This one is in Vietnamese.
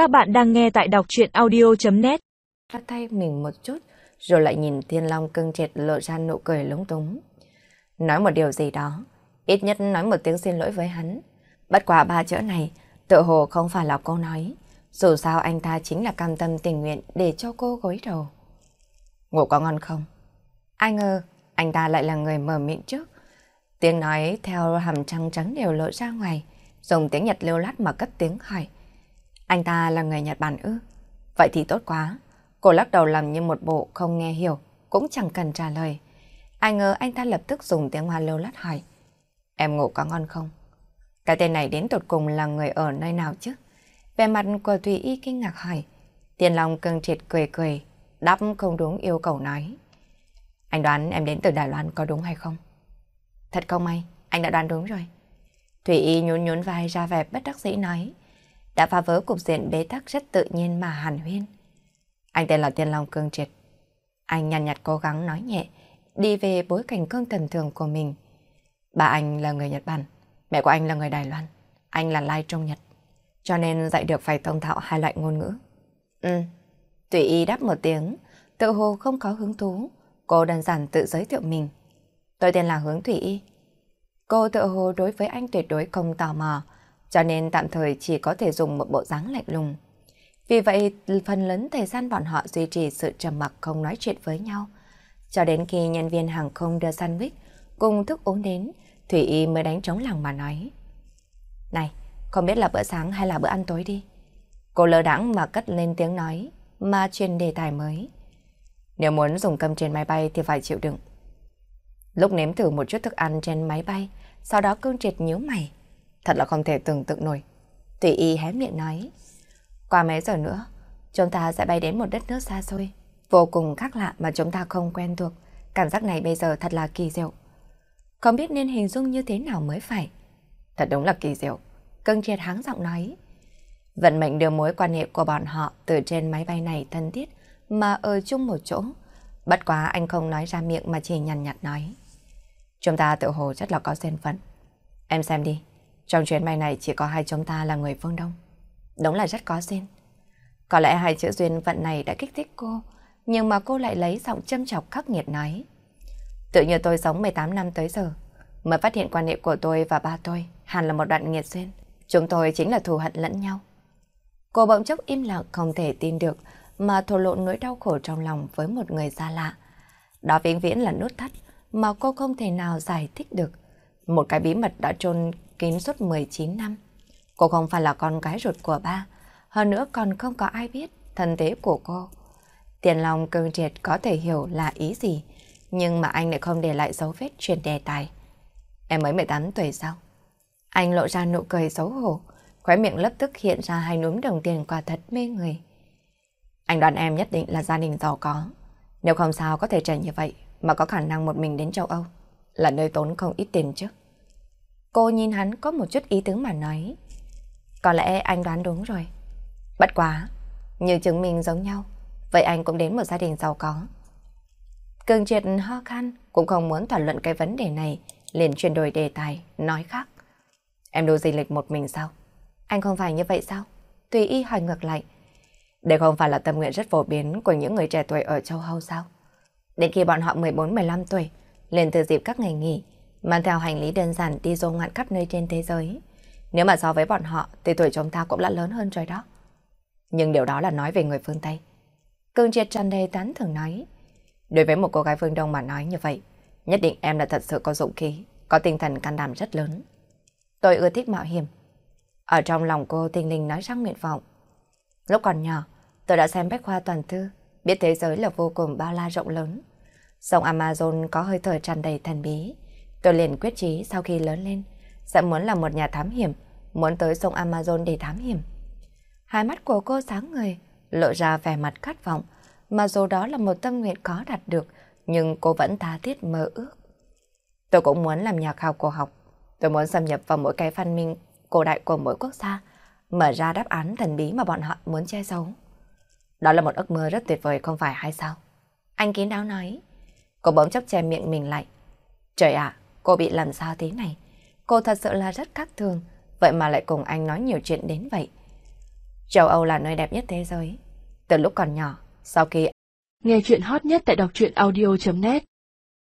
Các bạn đang nghe tại đọc chuyện audio.net Phát thay mình một chút, rồi lại nhìn Thiên Long cưng triệt lộ ra nụ cười lúng túng. Nói một điều gì đó, ít nhất nói một tiếng xin lỗi với hắn. Bất quả ba chữ này, tự hồ không phải là cô nói. Dù sao anh ta chính là cam tâm tình nguyện để cho cô gối đầu. Ngủ có ngon không? Ai ngờ, anh ta lại là người mở miệng trước. Tiếng nói theo hàm trăng trắng đều lộ ra ngoài, dùng tiếng Nhật lưu lát mà cất tiếng hỏi. Anh ta là người Nhật Bản ư? Vậy thì tốt quá. Cô lắc đầu làm như một bộ không nghe hiểu, cũng chẳng cần trả lời. Ai ngờ anh ta lập tức dùng tiếng hoa lâu lát hỏi. Em ngủ có ngon không? Cái tên này đến tột cùng là người ở nơi nào chứ? Về mặt của Thùy Y kinh ngạc hỏi. Tiền Long cưng triệt cười cười, đáp không đúng yêu cầu nói. Anh đoán em đến từ Đài Loan có đúng hay không? Thật không may, anh đã đoán đúng rồi. Thủy Y nhún nhún vai ra vẻ bất đắc dĩ nói. Đã phá vỡ cục diện bế tắc rất tự nhiên mà hàn huyên. Anh tên là Tiên Long Cương Triệt. Anh nhàn nhạt, nhạt cố gắng nói nhẹ, đi về bối cảnh cương thần thường của mình. Bà anh là người Nhật Bản, mẹ của anh là người Đài Loan, anh là Lai Trung Nhật. Cho nên dạy được phải thông thạo hai loại ngôn ngữ. Ừ, Tùy y đáp một tiếng, tự hồ không có hứng thú. Cô đơn giản tự giới thiệu mình. Tôi tên là Hướng Thủy Y. Cô tự hồ đối với anh tuyệt đối không tò mò, cho nên tạm thời chỉ có thể dùng một bộ dáng lạnh lùng. Vì vậy, phần lớn thời gian bọn họ duy trì sự trầm mặc không nói chuyện với nhau. Cho đến khi nhân viên hàng không đưa sandwich cùng thức uống đến, Thủy Y mới đánh trống lòng mà nói. Này, không biết là bữa sáng hay là bữa ăn tối đi. Cô lơ đãng mà cất lên tiếng nói, mà truyền đề tài mới. Nếu muốn dùng cơm trên máy bay thì phải chịu đựng. Lúc nếm thử một chút thức ăn trên máy bay, sau đó cương triệt nhíu mày. Thật là không thể tưởng tượng nổi. Tùy y hé miệng nói. Qua mấy giờ nữa, chúng ta sẽ bay đến một đất nước xa xôi. Vô cùng khác lạ mà chúng ta không quen thuộc. Cảm giác này bây giờ thật là kỳ diệu. Không biết nên hình dung như thế nào mới phải. Thật đúng là kỳ diệu. Cưng triệt háng giọng nói. Vận mệnh đưa mối quan hệ của bọn họ từ trên máy bay này thân thiết mà ở chung một chỗ. Bất quá anh không nói ra miệng mà chỉ nhằn nhạt nói. Chúng ta tự hồ rất là có duyên phận. Em xem đi, trong chuyến bay này chỉ có hai chúng ta là người phương Đông. Đúng là rất có duyên. Có lẽ hai chữ duyên phận này đã kích thích cô, nhưng mà cô lại lấy giọng châm chọc khắc nghiệt nói. Tự như tôi sống 18 năm tới giờ, mới phát hiện quan hệ của tôi và ba tôi hẳn là một đoạn nghiệt duyên. Chúng tôi chính là thù hận lẫn nhau. Cô bỗng chốc im lặng không thể tin được mà thổ lộ nỗi đau khổ trong lòng với một người xa lạ. Đó vĩnh viễn là nút thắt mà cô không thể nào giải thích được. Một cái bí mật đã trôn kín suốt 19 năm. Cô không phải là con gái ruột của ba, hơn nữa còn không có ai biết thân thế của cô. Tiền lòng cương triệt có thể hiểu là ý gì, nhưng mà anh lại không để lại dấu vết truyền đề tài. Em mới 18 tuổi sao? Anh lộ ra nụ cười xấu hổ, khóe miệng lập tức hiện ra hai núm đồng tiền quả thật mê người. Anh đoán em nhất định là gia đình giàu có. Nếu không sao có thể trẻ như vậy mà có khả năng một mình đến châu Âu. Là nơi tốn không ít tiền chứ. Cô nhìn hắn có một chút ý tứ mà nói. Có lẽ anh đoán đúng rồi. Bất quá, như chứng minh giống nhau, vậy anh cũng đến một gia đình giàu có. Cường triệt ho khan cũng không muốn thảo luận cái vấn đề này, liền chuyển đổi đề tài, nói khác. Em đu di lịch một mình sao? Anh không phải như vậy sao? Tùy y hỏi ngược lại. Đây không phải là tâm nguyện rất phổ biến của những người trẻ tuổi ở châu Âu sao? Đến khi bọn họ 14-15 tuổi, liền từ dịp các ngày nghỉ, mang theo hành lý đơn giản đi du ngoạn khắp nơi trên thế giới. Nếu mà so với bọn họ thì tuổi chúng ta cũng đã lớn hơn rồi đó. Nhưng điều đó là nói về người phương Tây. Cương triệt tràn đầy tán thường nói. Đối với một cô gái phương Đông mà nói như vậy, nhất định em là thật sự có dụng khí, có tinh thần can đảm rất lớn. Tôi ưa thích mạo hiểm. Ở trong lòng cô tinh linh nói ra nguyện vọng. Lúc còn nhỏ, tôi đã xem bách khoa toàn thư, biết thế giới là vô cùng bao la rộng lớn. Sông Amazon có hơi thở tràn đầy thần bí. Tôi liền quyết chí sau khi lớn lên, sẽ muốn là một nhà thám hiểm, muốn tới sông Amazon để thám hiểm. Hai mắt của cô sáng người, lộ ra vẻ mặt khát vọng, mà dù đó là một tâm nguyện có đạt được, nhưng cô vẫn tha thiết mơ ước. Tôi cũng muốn làm nhà khảo cổ học. Tôi muốn xâm nhập vào mỗi cái văn minh cổ đại của mỗi quốc gia, mở ra đáp án thần bí mà bọn họ muốn che giấu. Đó là một ước mơ rất tuyệt vời không phải hay sao? Anh kín đáo nói. Cô bỗng chốc che miệng mình lại. Trời ạ, cô bị làm sao thế này? Cô thật sự là rất khác thường, vậy mà lại cùng anh nói nhiều chuyện đến vậy. Châu Âu là nơi đẹp nhất thế giới. Từ lúc còn nhỏ, sau khi nghe chuyện hot nhất tại đọc truyện audio.net